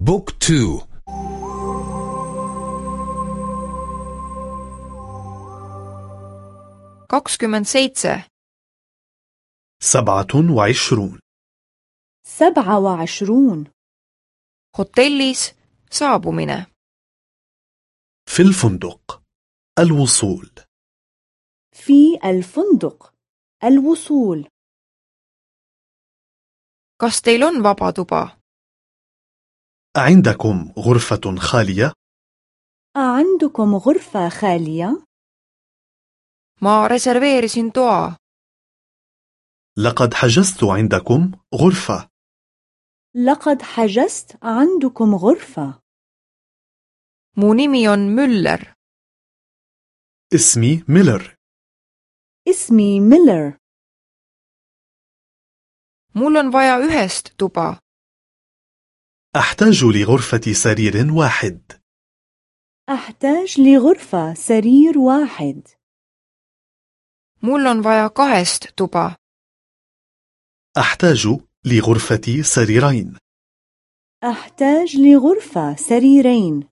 بوك تو kakskümmend seitse. سبعة وعشرون. سبعة وعشرون. Hotellis saabumine. في الفندق. الوصول. في الفندق. الوصول. Kas teil on عندكم غرفة خالية؟ أعندكم غرفة خالية؟ ma reserveerisin toa لقد حجزت عندكم غرفة. لقد حجزت عندكم غرفة. Mu nimi on Müller. اسمي ميلر. اسمي ميلر. Mul on vaja ühest tuba. أحتاج لغرفة سرير واحد. أحتاج لغرفة سرير واحد. Mul on vaja kahest tuba. أحتاج لغرفة سريرين. أحتاج لغرفة سريرين.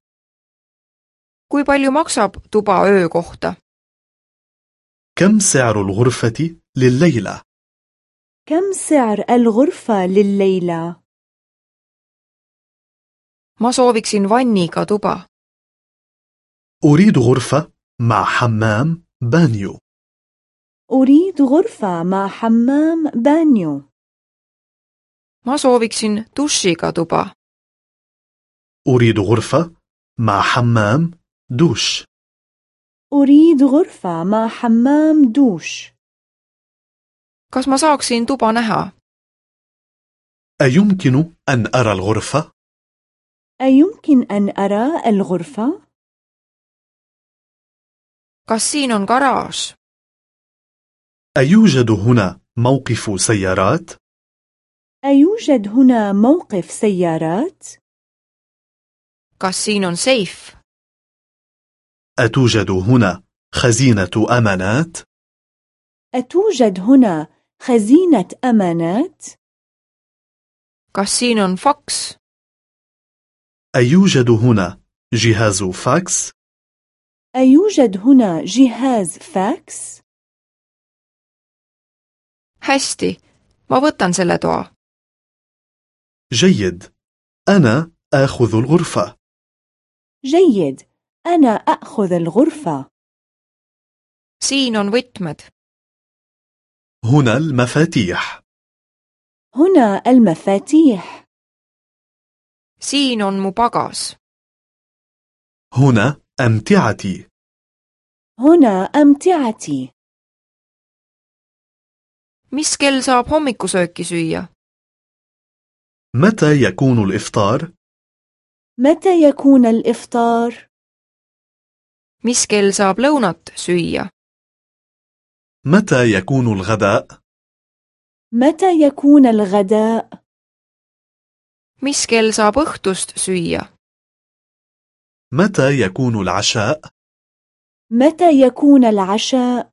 Kui palju maksab tuba öö kohta? كم سعر الغرفة لليلة؟ كم سعر الغرفة لليلة؟ Ma sooviksin vanniga tuba. أريد غرفة مع حمام بانيو. أريد غرفة مع حمام بانيو. Ma sooviksin dušiga tuba. أريد غرفة مع حمام دوش. أريد غرفة مع حمام دوش. Kas ma saaksin tuba näha? أيمكن أن أرى الغرفة؟ أيمكن أن أرى الغرفة؟ kas siin on garaaž أيوجد هنا موقف سيارات؟ أيوجد هنا موقف سيارات؟ kas siin on seif أتوجد هنا خزينة أمانات؟ أتوجد هنا خزينة أمانات؟ kas siin on faks أيوجد هنا جهاز فاكس؟ أيوجد هنا جهاز فاكس؟ hästi ma võtan selle toa جيد. أنا آخذ الغرفة. جيد. أنا أخذ الغرفة. siin on võtmed هنا المفاتيح. هنا المفاتيح. Siin on mu pagas هنا أمتعتي هنا أمتعتي mis kell saab hommikusööki süüa متى يكون الإفطار؟ متى يكون الإفطار؟ mis kell saab lõunat süüa متى يكون الغداء؟ متى يكون الغداء؟ Mis kell saab õhtust süüa متى يكون العشاء؟ متى يكون العشاء؟